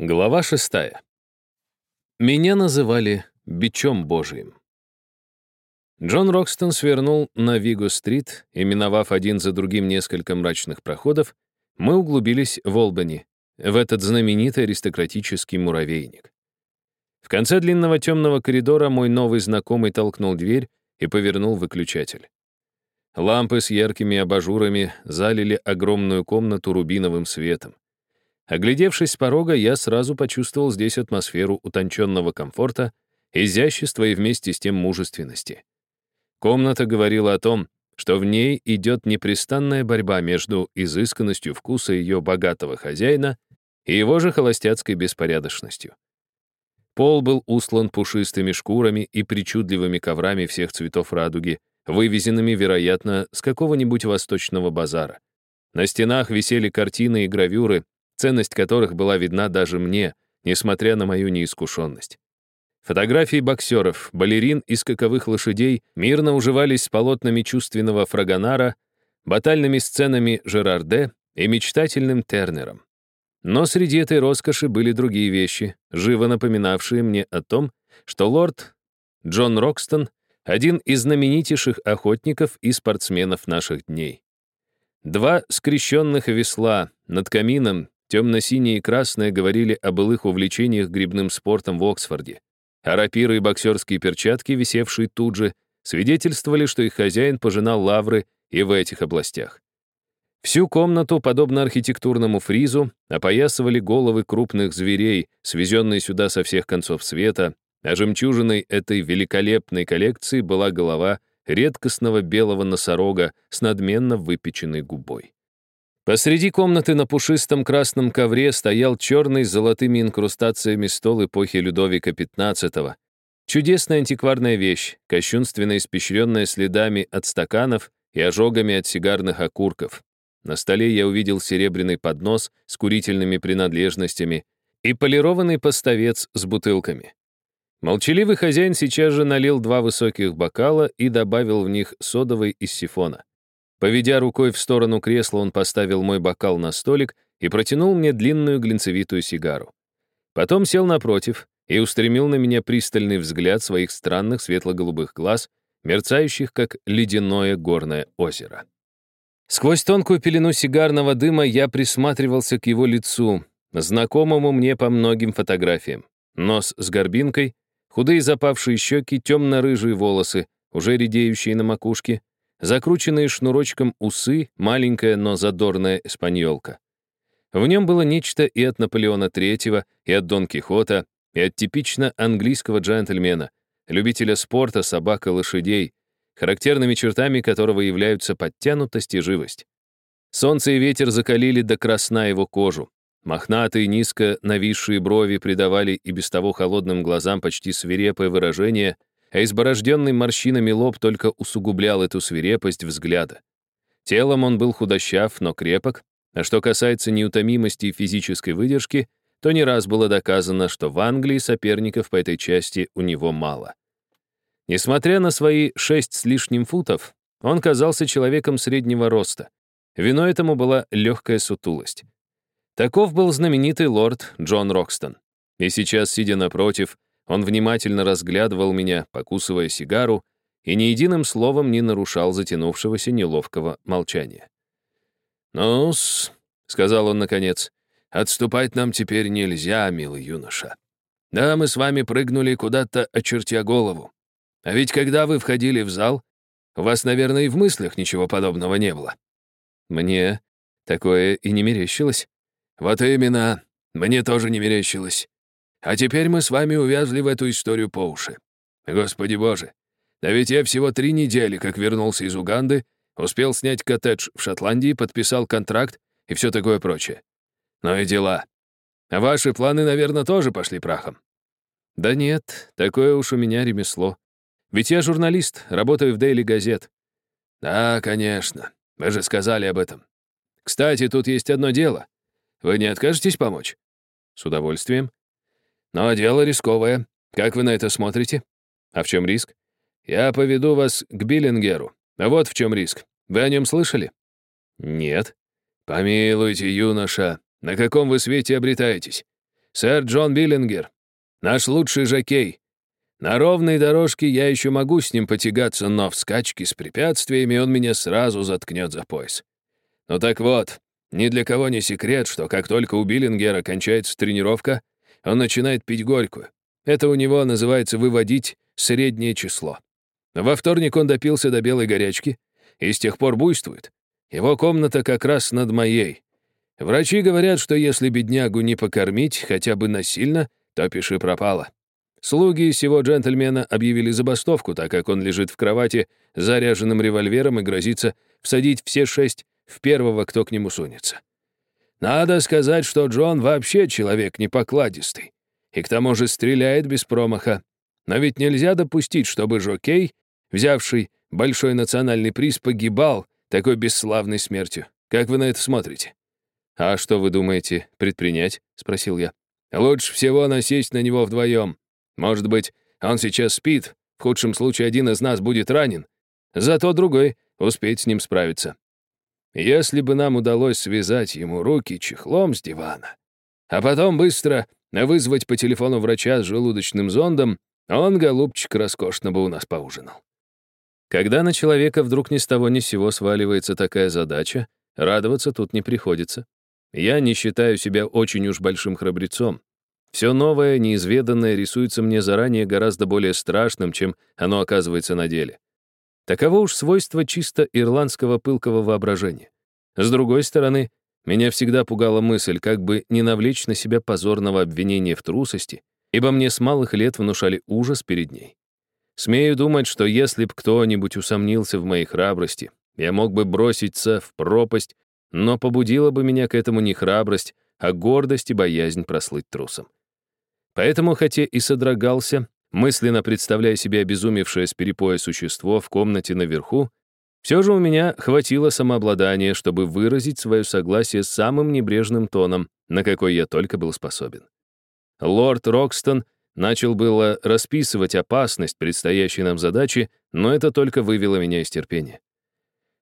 Глава шестая. Меня называли бичом божиим. Джон Рокстон свернул на Виго-стрит, и, миновав один за другим несколько мрачных проходов, мы углубились в Олбани, в этот знаменитый аристократический муравейник. В конце длинного темного коридора мой новый знакомый толкнул дверь и повернул выключатель. Лампы с яркими абажурами залили огромную комнату рубиновым светом. Оглядевшись с порога, я сразу почувствовал здесь атмосферу утонченного комфорта, изящества и вместе с тем мужественности. Комната говорила о том, что в ней идет непрестанная борьба между изысканностью вкуса ее богатого хозяина и его же холостяцкой беспорядочностью. Пол был услан пушистыми шкурами и причудливыми коврами всех цветов радуги, вывезенными, вероятно, с какого-нибудь восточного базара. На стенах висели картины и гравюры, ценность которых была видна даже мне, несмотря на мою неискушенность. Фотографии боксеров, балерин и скаковых лошадей мирно уживались с полотнами чувственного Фрагонара, батальными сценами Жерарде и мечтательным Тернером. Но среди этой роскоши были другие вещи, живо напоминавшие мне о том, что лорд Джон Рокстон — один из знаменитейших охотников и спортсменов наших дней. Два скрещенных весла над камином Темно-синее и красное говорили о былых увлечениях грибным спортом в Оксфорде, а рапиры и боксерские перчатки, висевшие тут же, свидетельствовали, что их хозяин пожинал лавры и в этих областях. Всю комнату, подобно архитектурному фризу, опоясывали головы крупных зверей, свезенные сюда со всех концов света, а жемчужиной этой великолепной коллекции была голова редкостного белого носорога с надменно выпеченной губой. Посреди комнаты на пушистом красном ковре стоял черный с золотыми инкрустациями стол эпохи Людовика XV. Чудесная антикварная вещь, кощунственно испещренная следами от стаканов и ожогами от сигарных окурков. На столе я увидел серебряный поднос с курительными принадлежностями и полированный поставец с бутылками. Молчаливый хозяин сейчас же налил два высоких бокала и добавил в них содовой из сифона. Поведя рукой в сторону кресла, он поставил мой бокал на столик и протянул мне длинную глинцевитую сигару. Потом сел напротив и устремил на меня пристальный взгляд своих странных светло-голубых глаз, мерцающих, как ледяное горное озеро. Сквозь тонкую пелену сигарного дыма я присматривался к его лицу, знакомому мне по многим фотографиям. Нос с горбинкой, худые запавшие щеки, темно-рыжие волосы, уже редеющие на макушке, закрученные шнурочком усы, маленькая, но задорная эспаньолка. В нем было нечто и от Наполеона III, и от Дон Кихота, и от типично английского джентльмена, любителя спорта, собак и лошадей, характерными чертами которого являются подтянутость и живость. Солнце и ветер закалили до красна его кожу. Мохнатые, низко нависшие брови придавали и без того холодным глазам почти свирепое выражение, а изборожденный морщинами лоб только усугублял эту свирепость взгляда. Телом он был худощав, но крепок, а что касается неутомимости и физической выдержки, то не раз было доказано, что в Англии соперников по этой части у него мало. Несмотря на свои шесть с лишним футов, он казался человеком среднего роста. Виной этому была легкая сутулость. Таков был знаменитый лорд Джон Рокстон. И сейчас, сидя напротив, он внимательно разглядывал меня, покусывая сигару, и ни единым словом не нарушал затянувшегося неловкого молчания. «Ну-с», — сказал он наконец, — «отступать нам теперь нельзя, милый юноша. Да, мы с вами прыгнули куда-то, очертя голову. А ведь когда вы входили в зал, у вас, наверное, и в мыслях ничего подобного не было». «Мне такое и не мерещилось». «Вот именно, мне тоже не мерещилось. А теперь мы с вами увязли в эту историю по уши. Господи боже, да ведь я всего три недели, как вернулся из Уганды, успел снять коттедж в Шотландии, подписал контракт и все такое прочее. Ну и дела. А ваши планы, наверное, тоже пошли прахом. Да нет, такое уж у меня ремесло. Ведь я журналист, работаю в Daily Газет. Да, конечно. Вы же сказали об этом. Кстати, тут есть одно дело. Вы не откажетесь помочь? С удовольствием. Но дело рисковое. Как вы на это смотрите? А в чем риск? Я поведу вас к Биллингеру. Вот в чем риск. Вы о нем слышали? Нет. Помилуйте, юноша. На каком вы свете обретаетесь? Сэр Джон Биллингер, наш лучший жокей. На ровной дорожке я еще могу с ним потягаться, но в скачке с препятствиями он меня сразу заткнет за пояс. Ну так вот, ни для кого не секрет, что как только у Биллингера кончается тренировка, он начинает пить горькую. Это у него называется выводить среднее число. Во вторник он допился до белой горячки и с тех пор буйствует. Его комната как раз над моей. Врачи говорят, что если беднягу не покормить хотя бы насильно, то пиши пропало. Слуги сего джентльмена объявили забастовку, так как он лежит в кровати с заряженным револьвером и грозится всадить все шесть в первого, кто к нему сунется. Надо сказать, что Джон вообще человек непокладистый. И к тому же стреляет без промаха. Но ведь нельзя допустить, чтобы Жокей, взявший большой национальный приз, погибал такой бесславной смертью. Как вы на это смотрите? «А что вы думаете предпринять?» — спросил я. «Лучше всего насесть на него вдвоем. Может быть, он сейчас спит, в худшем случае один из нас будет ранен, зато другой успеет с ним справиться. Если бы нам удалось связать ему руки чехлом с дивана, а потом быстро вызвать по телефону врача с желудочным зондом, он, голубчик, роскошно бы у нас поужинал. Когда на человека вдруг ни с того ни сего сваливается такая задача, радоваться тут не приходится. Я не считаю себя очень уж большим храбрецом. Все новое, неизведанное рисуется мне заранее гораздо более страшным, чем оно оказывается на деле. Таково уж свойство чисто ирландского пылкого воображения. С другой стороны, меня всегда пугала мысль, как бы не навлечь на себя позорного обвинения в трусости, ибо мне с малых лет внушали ужас перед ней. Смею думать, что если б кто-нибудь усомнился в моей храбрости, я мог бы броситься в пропасть но побудила бы меня к этому не храбрость, а гордость и боязнь прослыть трусом. Поэтому, хотя и содрогался, мысленно представляя себе обезумевшее с перепоя существо в комнате наверху, все же у меня хватило самообладания, чтобы выразить свое согласие самым небрежным тоном, на какой я только был способен. Лорд Рокстон начал было расписывать опасность предстоящей нам задачи, но это только вывело меня из терпения.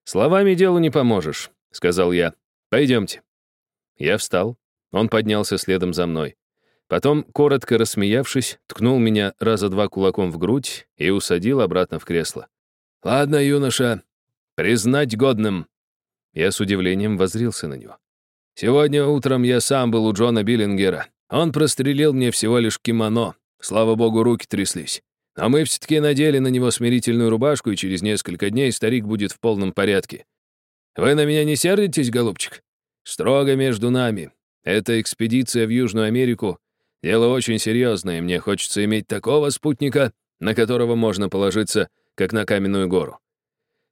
Словами делу не поможешь. — сказал я. «Пойдемте». Я встал. Он поднялся следом за мной. Потом, коротко рассмеявшись, ткнул меня раза два кулаком в грудь и усадил обратно в кресло. «Ладно, юноша, признать годным». Я с удивлением возрился на него. «Сегодня утром я сам был у Джона Биллингера. Он прострелил мне всего лишь кимоно. Слава богу, руки тряслись. А мы все-таки надели на него смирительную рубашку, и через несколько дней старик будет в полном порядке. Вы на меня не сердитесь, голубчик? Строго между нами. Эта экспедиция в Южную Америку — дело очень серьезное, мне хочется иметь такого спутника, на которого можно положиться, как на каменную гору.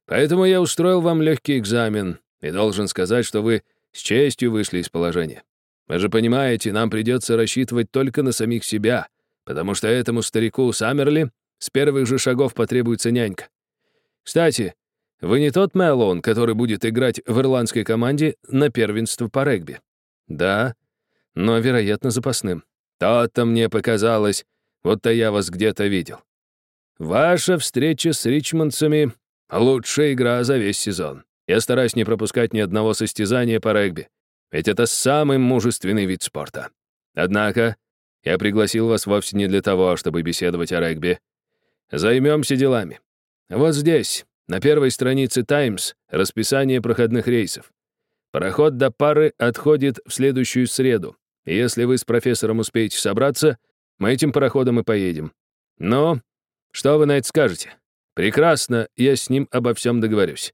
Поэтому я устроил вам легкий экзамен и должен сказать, что вы с честью вышли из положения. Вы же понимаете, нам придется рассчитывать только на самих себя, потому что этому старику Саммерли с первых же шагов потребуется нянька. Кстати, вы не тот Мэллоун, который будет играть в ирландской команде на первенство по регби? Да, но, вероятно, запасным. То-то мне показалось, вот-то я вас где-то видел. Ваша встреча с ричмондцами — лучшая игра за весь сезон. Я стараюсь не пропускать ни одного состязания по регби, ведь это самый мужественный вид спорта. Однако я пригласил вас вовсе не для того, чтобы беседовать о регби. Займемся делами. Вот здесь, на первой странице «Таймс» расписание проходных рейсов. Пароход до пары отходит в следующую среду. Если вы с профессором успеете собраться, мы этим пароходом и поедем. Но что вы на это скажете? Прекрасно, я с ним обо всем договорюсь.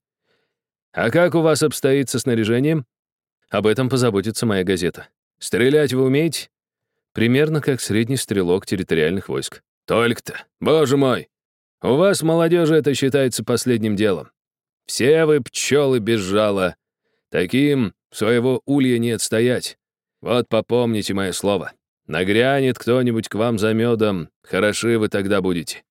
А как у вас обстоит со снаряжением? Об этом позаботится моя газета. Стрелять вы умеете? Примерно как средний стрелок территориальных войск. Только-то, боже мой! У вас, молодежи, это считается последним делом. Все вы пчелы без жала. Таким своего улья не отстоять. Вот попомните мое слово. Нагрянет кто-нибудь к вам за медом, хороши вы тогда будете.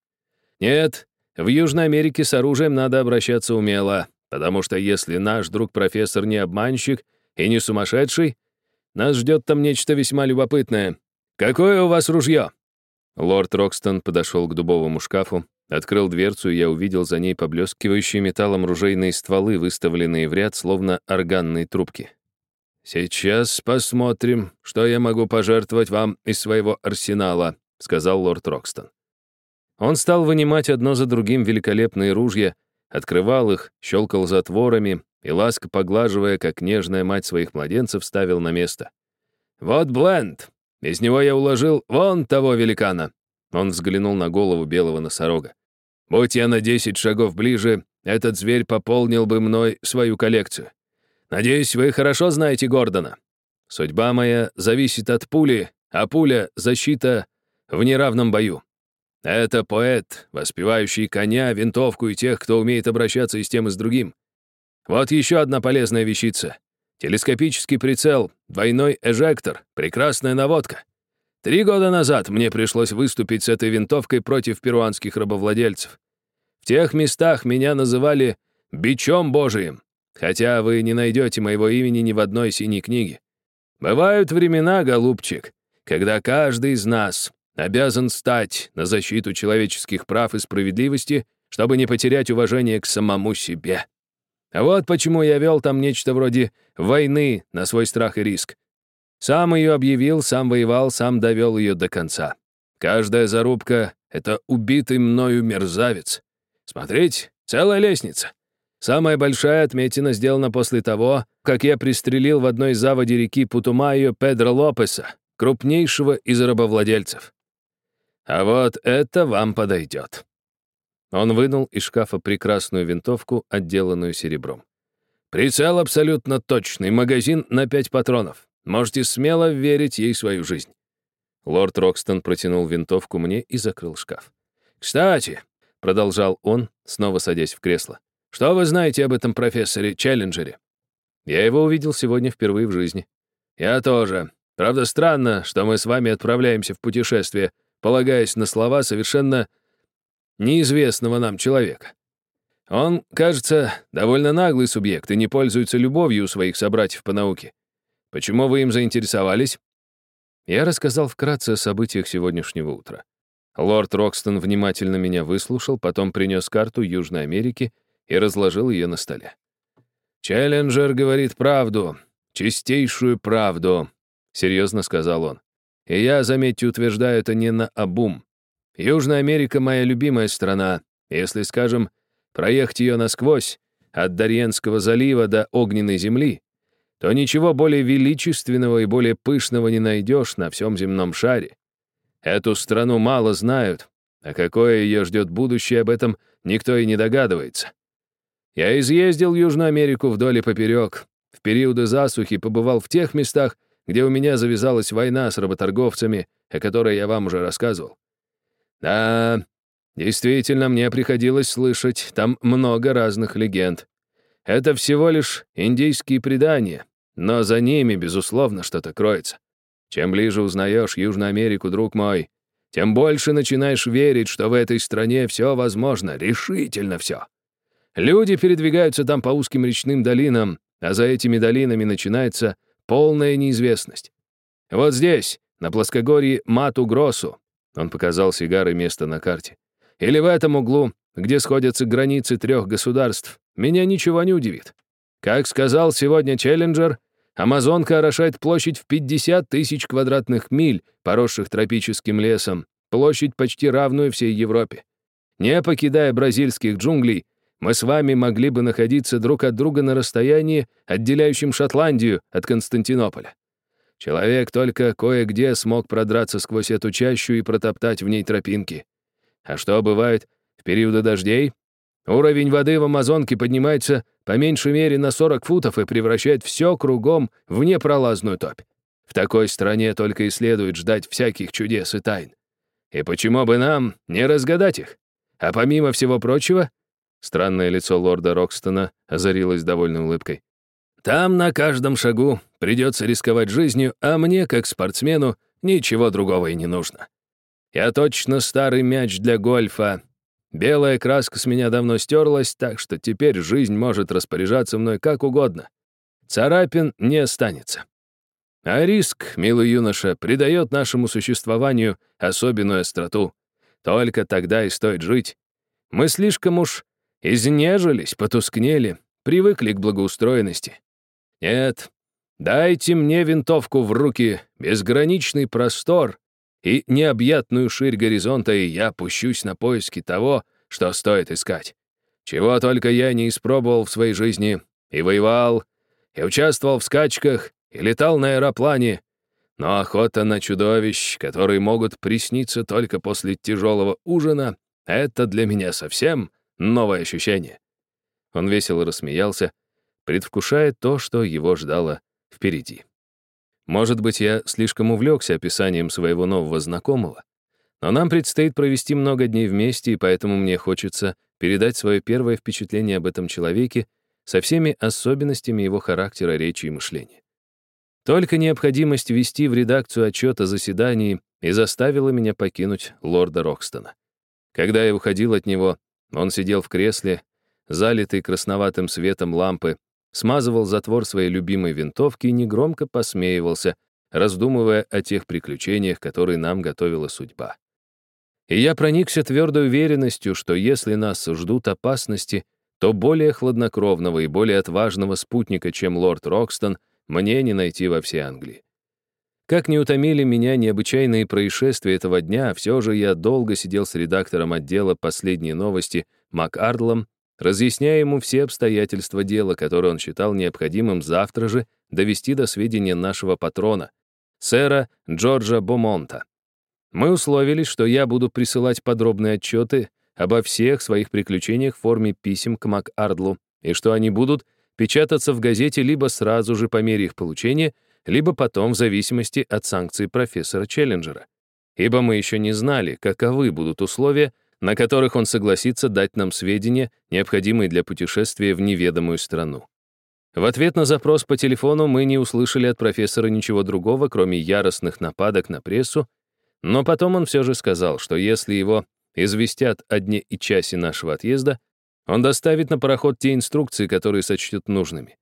Нет, в Южной Америке с оружием надо обращаться умело, потому что если наш друг-профессор не обманщик и не сумасшедший, нас ждет там нечто весьма любопытное. Какое у вас ружье?» Лорд Рокстон подошел к дубовому шкафу, Открыл дверцу, и я увидел за ней поблескивающие металлом ружейные стволы, выставленные в ряд, словно органные трубки. «Сейчас посмотрим, что я могу пожертвовать вам из своего арсенала», — сказал лорд Рокстон. Он стал вынимать одно за другим великолепные ружья, открывал их, щелкал затворами и, ласко поглаживая, как нежная мать своих младенцев, ставил на место. «Вот Бленд! Из него я уложил вон того великана!» Он взглянул на голову белого носорога. «Будь я на десять шагов ближе, этот зверь пополнил бы мной свою коллекцию. Надеюсь, вы хорошо знаете Гордона. Судьба моя зависит от пули, а пуля — защита в неравном бою. Это поэт, воспевающий коня, винтовку и тех, кто умеет обращаться и с тем, и с другим. Вот еще одна полезная вещица. Телескопический прицел, двойной эжектор, прекрасная наводка. Три года назад мне пришлось выступить с этой винтовкой против перуанских рабовладельцев. В тех местах меня называли «бичом Божиим», хотя вы не найдете моего имени ни в одной синей книге. Бывают времена, голубчик, когда каждый из нас обязан стать на защиту человеческих прав и справедливости, чтобы не потерять уважение к самому себе. Вот почему я вел там нечто вроде войны на свой страх и риск. Сам ее объявил, сам воевал, сам довел ее до конца. Каждая зарубка — это убитый мною мерзавец. Смотреть, целая лестница. Самая большая отметина сделана после того, как я пристрелил в одной заводе реки Путумайо Педро Лопеса, крупнейшего из рабовладельцев. А вот это вам подойдет. Он вынул из шкафа прекрасную винтовку, отделанную серебром. Прицел абсолютно точный, магазин на пять патронов. Можете смело верить ей свою жизнь. Лорд Рокстон протянул винтовку мне и закрыл шкаф. «Кстати», — продолжал он, снова садясь в кресло, что вы знаете об этом профессоре Челленджере? Я его увидел сегодня впервые в жизни. Я тоже. Правда, странно, что мы с вами отправляемся в путешествие, полагаясь на слова совершенно неизвестного нам человека. Он, кажется, довольно наглый субъект и не пользуется любовью у своих собратьев по науке. Почему вы им заинтересовались? Я рассказал вкратце о событиях сегодняшнего утра. Лорд Рокстон внимательно меня выслушал, потом принес карту Южной Америки и разложил ее на столе. «Челленджер говорит правду, чистейшую правду», — серьезно сказал он. «И я, заметьте, утверждаю это не на обум. Южная Америка — моя любимая страна. Если, скажем, проехать ее насквозь, от Дарьенского залива до Огненной земли, то ничего более величественного и более пышного не найдешь на всем земном шаре. Эту страну мало знают, а какое ее ждет будущее, об этом никто и не догадывается. Я изъездил Южную Америку вдоль и поперек. В периоды засухи побывал в тех местах, где у меня завязалась война с работорговцами, о которой я вам уже рассказывал. Да, действительно, мне приходилось слышать там много разных легенд. Это всего лишь индийские предания, но за ними, безусловно, что-то кроется. Чем ближе узнаешь Южную Америку, друг мой, тем больше начинаешь верить, что в этой стране все возможно, решительно все. Люди передвигаются там по узким речным долинам, а за этими долинами начинается полная неизвестность. Вот здесь, на плоскогорье Мату-Гросу, он показал сигары место на карте, или в этом углу, где сходятся границы трех государств, меня ничего не удивит. Как сказал сегодня Челленджер, Амазонка орошает площадь в 50 тысяч квадратных миль, поросших тропическим лесом, площадь почти равную всей Европе. Не покидая бразильских джунглей, мы с вами могли бы находиться друг от друга на расстоянии, отделяющем Шотландию от Константинополя. Человек только кое-где смог продраться сквозь эту чащу и протоптать в ней тропинки. А что бывает в периоды дождей? Уровень воды в Амазонке поднимается по меньшей мере на 40 футов и превращает все кругом в непролазную топь. В такой стране только и следует ждать всяких чудес и тайн. И почему бы нам не разгадать их? А помимо всего прочего, Странное лицо лорда Рокстона озарилось довольной улыбкой. «Там на каждом шагу придется рисковать жизнью, а мне, как спортсмену, ничего другого и не нужно. Я точно старый мяч для гольфа. Белая краска с меня давно стерлась, так что теперь жизнь может распоряжаться мной как угодно. Царапин не останется. А риск, милый юноша, придает нашему существованию особенную остроту. Только тогда и стоит жить. Мы слишком уж Изнежились, потускнели, привыкли к благоустроенности. Нет, Дайте мне винтовку в руки, безграничный простор и необъятную ширь горизонта, и я пущусь на поиски того, что стоит искать. Чего только я не испробовал в своей жизни, и воевал, и участвовал в скачках, и летал на аэроплане, но охота на чудовищ, которые могут присниться только после тяжелого ужина, это для меня совсем новое ощущение. Он весело рассмеялся, предвкушая то, что его ждало впереди. Может быть, я слишком увлекся описанием своего нового знакомого, но нам предстоит провести много дней вместе, и поэтому мне хочется передать свое первое впечатление об этом человеке со всеми особенностями его характера, речи и мышления. Только необходимость вести в редакцию отчет о заседании и заставила меня покинуть лорда Рокстона. Когда я уходил от него, он сидел в кресле, залитый красноватым светом лампы, смазывал затвор своей любимой винтовки и негромко посмеивался, раздумывая о тех приключениях, которые нам готовила судьба. И я проникся твердой уверенностью, что если нас ждут опасности, то более хладнокровного и более отважного спутника, чем лорд Рокстон, мне не найти во всей Англии. Как не утомили меня необычайные происшествия этого дня, все же я долго сидел с редактором отдела «Последние новости» МакАрдлом разъясняя ему все обстоятельства дела, которые он считал необходимым завтра же довести до сведения нашего патрона, сэра Джорджа Бомонта. Мы условились, что я буду присылать подробные отчеты обо всех своих приключениях в форме писем к МакАрдлу, и что они будут печататься в газете либо сразу же по мере их получения, либо потом в зависимости от санкций профессора Челленджера. Ибо мы еще не знали, каковы будут условия, на которых он согласится дать нам сведения, необходимые для путешествия в неведомую страну. В ответ на запрос по телефону мы не услышали от профессора ничего другого, кроме яростных нападок на прессу, но потом он все же сказал, что если его известят о дне и часе нашего отъезда, он доставит на пароход те инструкции, которые сочтет нужными.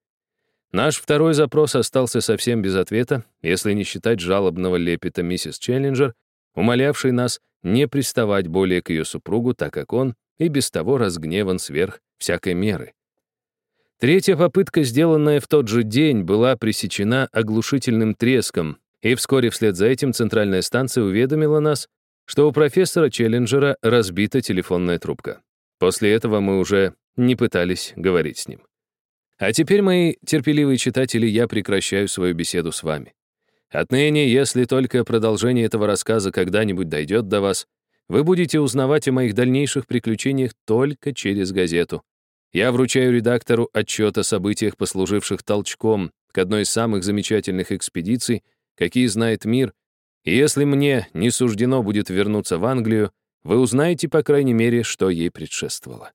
Наш второй запрос остался совсем без ответа, если не считать жалобного лепета миссис Челленджер, умолявшей нас не приставать более к ее супругу, так как он и без того разгневан сверх всякой меры. Третья попытка, сделанная в тот же день, была пресечена оглушительным треском, и вскоре вслед за этим центральная станция уведомила нас, что у профессора Челленджера разбита телефонная трубка. После этого мы уже не пытались говорить с ним. А теперь, мои терпеливые читатели, я прекращаю свою беседу с вами. Отныне, если только продолжение этого рассказа когда-нибудь дойдет до вас, вы будете узнавать о моих дальнейших приключениях только через газету. Я вручаю редактору отчет о событиях, послуживших толчком к одной из самых замечательных экспедиций, какие знает мир, и если мне не суждено будет вернуться в Англию, вы узнаете, по крайней мере, что ей предшествовало.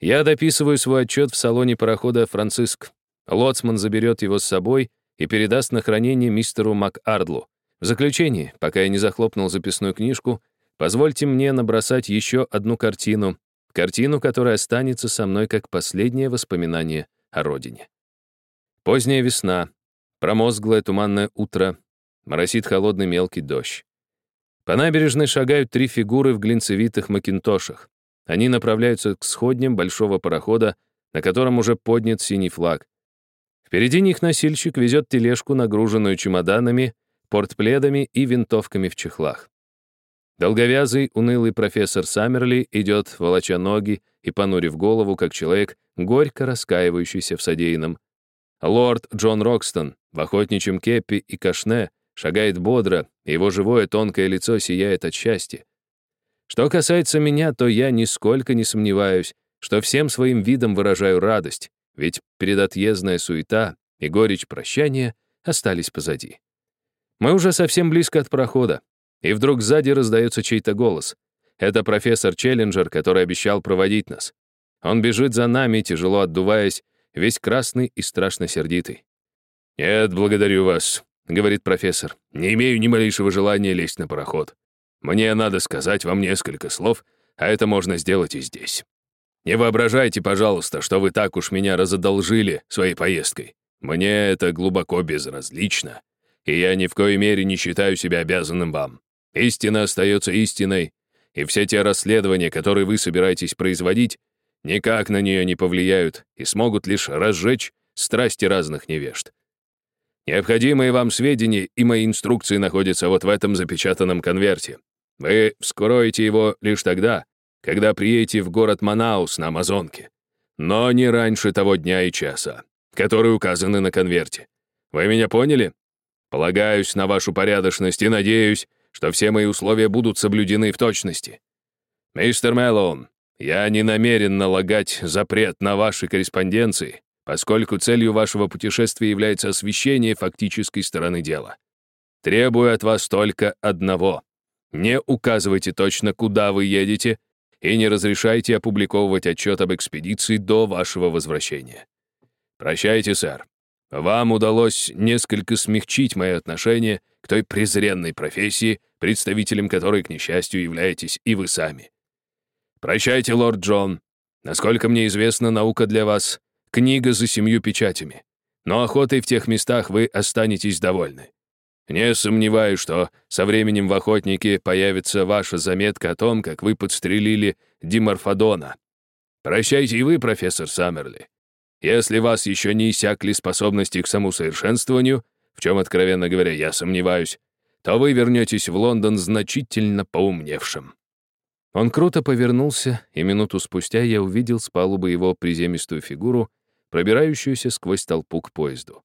Я дописываю свой отчет в салоне парохода «Франциск». Лоцман заберет его с собой, и передаст на хранение мистеру МакАрдлу. В заключение, пока я не захлопнул записную книжку, позвольте мне набросать еще одну картину, картину, которая останется со мной как последнее воспоминание о родине. Поздняя весна, промозглое туманное утро, моросит холодный мелкий дождь. По набережной шагают три фигуры в глинцевитых макинтошах. Они направляются к сходням большого парохода, на котором уже поднят синий флаг. Впереди них носильщик везет тележку, нагруженную чемоданами, портпледами и винтовками в чехлах. Долговязый, унылый профессор Саммерли идет, волоча ноги и понурив голову, как человек, горько раскаивающийся в содеянном. Лорд Джон Рокстон в охотничьем кеппи и кашне шагает бодро, его живое тонкое лицо сияет от счастья. Что касается меня, то я нисколько не сомневаюсь, что всем своим видом выражаю радость, ведь предотъездная суета и горечь прощания остались позади. Мы уже совсем близко от прохода, и вдруг сзади раздается чей-то голос. Это профессор Челленджер, который обещал проводить нас. Он бежит за нами, тяжело отдуваясь, весь красный и страшно сердитый. «Нет, благодарю вас», — говорит профессор. «Не имею ни малейшего желания лезть на пароход. Мне надо сказать вам несколько слов, а это можно сделать и здесь. Не воображайте, пожалуйста, что вы так уж меня разодолжили своей поездкой. Мне это глубоко безразлично, и я ни в коей мере не считаю себя обязанным вам. Истина остается истиной, и все те расследования, которые вы собираетесь производить, никак на нее не повлияют и смогут лишь разжечь страсти разных невежд. Необходимые вам сведения и мои инструкции находятся вот в этом запечатанном конверте. Вы вскроете его лишь тогда, когда приедете в город Манаус на Амазонке. Но не раньше того дня и часа, которые указаны на конверте. Вы меня поняли? Полагаюсь на вашу порядочность и надеюсь, что все мои условия будут соблюдены в точности. Мистер Мэллоун, я не намерен налагать запрет на ваши корреспонденции, поскольку целью вашего путешествия является освещение фактической стороны дела. Требую от вас только одного. Не указывайте точно, куда вы едете, и не разрешайте опубликовывать отчет об экспедиции до вашего возвращения. Прощайте, сэр. Вам удалось несколько смягчить мое отношение к той презренной профессии, представителем которой, к несчастью, являетесь и вы сами. Прощайте, лорд Джон. Насколько мне известно, наука для вас — книга за семью печатями. Но охотой в тех местах вы останетесь довольны. Не сомневаюсь, что со временем в охотнике появится ваша заметка о том, как вы подстрелили Диморфодона. Прощайте и вы, профессор Саммерли. Если вас еще не иссякли способности к самоусовершенствованию, в чем, откровенно говоря, я сомневаюсь, то вы вернетесь в Лондон значительно поумневшим». Он круто повернулся, и минуту спустя я увидел с палубы его приземистую фигуру, пробирающуюся сквозь толпу к поезду.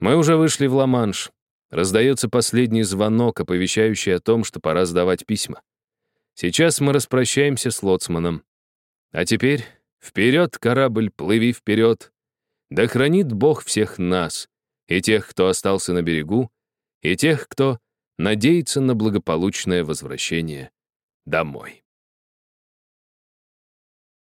Мы уже вышли в Ла-Манш, Раздается последний звонок, оповещающий о том, что пора сдавать письма. Сейчас мы распрощаемся с лоцманом. А теперь вперед, корабль, плыви вперед. Да хранит Бог всех нас, и тех, кто остался на берегу, и тех, кто надеется на благополучное возвращение домой.